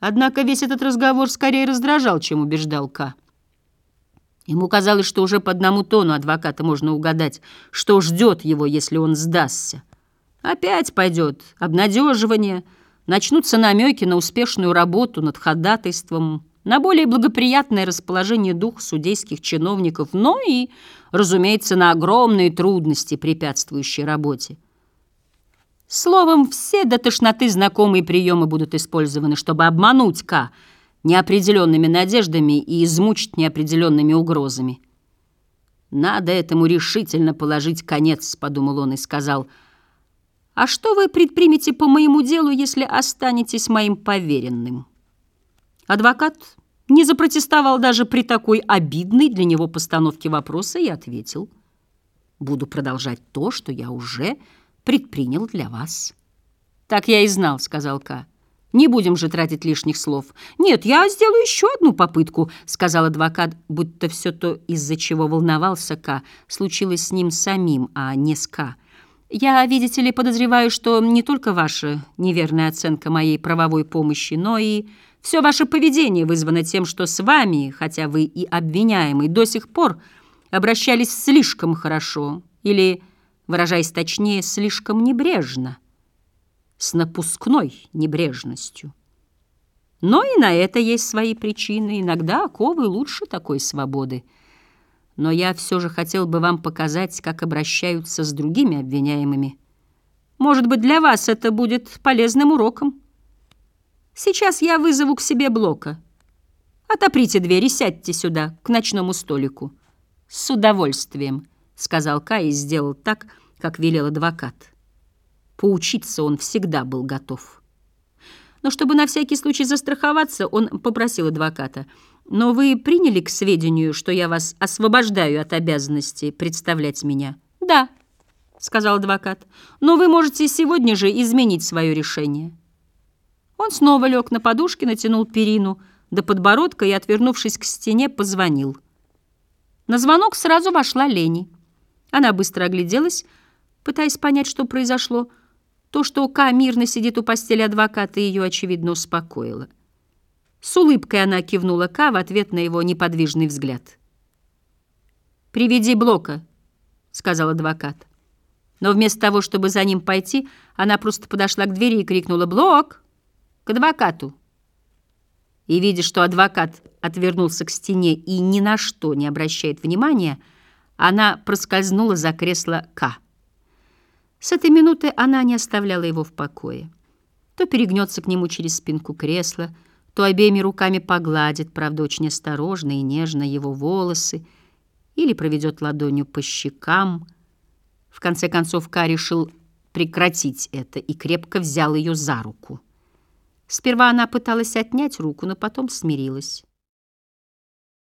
Однако весь этот разговор скорее раздражал, чем убеждал Ка. Ему казалось, что уже по одному тону адвоката можно угадать, что ждет его, если он сдастся. Опять пойдет обнадеживание, начнутся намеки на успешную работу над ходатайством, на более благоприятное расположение духа судейских чиновников, но и, разумеется, на огромные трудности, препятствующие работе. Словом, все до тошноты знакомые приемы будут использованы, чтобы обмануть К неопределенными надеждами и измучить неопределенными угрозами. «Надо этому решительно положить конец», — подумал он и сказал, «А что вы предпримете по моему делу, если останетесь моим поверенным?» Адвокат не запротестовал даже при такой обидной для него постановке вопроса и ответил, «Буду продолжать то, что я уже предпринял для вас». «Так я и знал», — сказал Ка. «Не будем же тратить лишних слов». «Нет, я сделаю еще одну попытку», — сказал адвокат, будто все то, из-за чего волновался Ка, случилось с ним самим, а не с Ка. «Я, видите ли, подозреваю, что не только ваша неверная оценка моей правовой помощи, но и все ваше поведение вызвано тем, что с вами, хотя вы и обвиняемый, до сих пор обращались слишком хорошо или...» выражаясь точнее, слишком небрежно, с напускной небрежностью. Но и на это есть свои причины. Иногда оковы лучше такой свободы. Но я все же хотел бы вам показать, как обращаются с другими обвиняемыми. Может быть, для вас это будет полезным уроком. Сейчас я вызову к себе Блока. Отоприте дверь и сядьте сюда, к ночному столику. С удовольствием, — сказал Кай и сделал так, — как велел адвокат. Поучиться он всегда был готов. Но чтобы на всякий случай застраховаться, он попросил адвоката. «Но вы приняли к сведению, что я вас освобождаю от обязанности представлять меня?» «Да», — сказал адвокат. «Но вы можете сегодня же изменить свое решение». Он снова лег на подушке, натянул перину до подбородка и, отвернувшись к стене, позвонил. На звонок сразу вошла Лени. Она быстро огляделась, пытаясь понять, что произошло. То, что Ка мирно сидит у постели адвоката, ее, очевидно, успокоило. С улыбкой она кивнула Ка в ответ на его неподвижный взгляд. «Приведи Блока», — сказал адвокат. Но вместо того, чтобы за ним пойти, она просто подошла к двери и крикнула «Блок! К адвокату!» И, видя, что адвокат отвернулся к стене и ни на что не обращает внимания, она проскользнула за кресло К. С этой минуты она не оставляла его в покое. То перегнется к нему через спинку кресла, то обеими руками погладит, правда, очень осторожно и нежно его волосы, или проведет ладонью по щекам. В конце концов Ка решил прекратить это и крепко взял ее за руку. Сперва она пыталась отнять руку, но потом смирилась.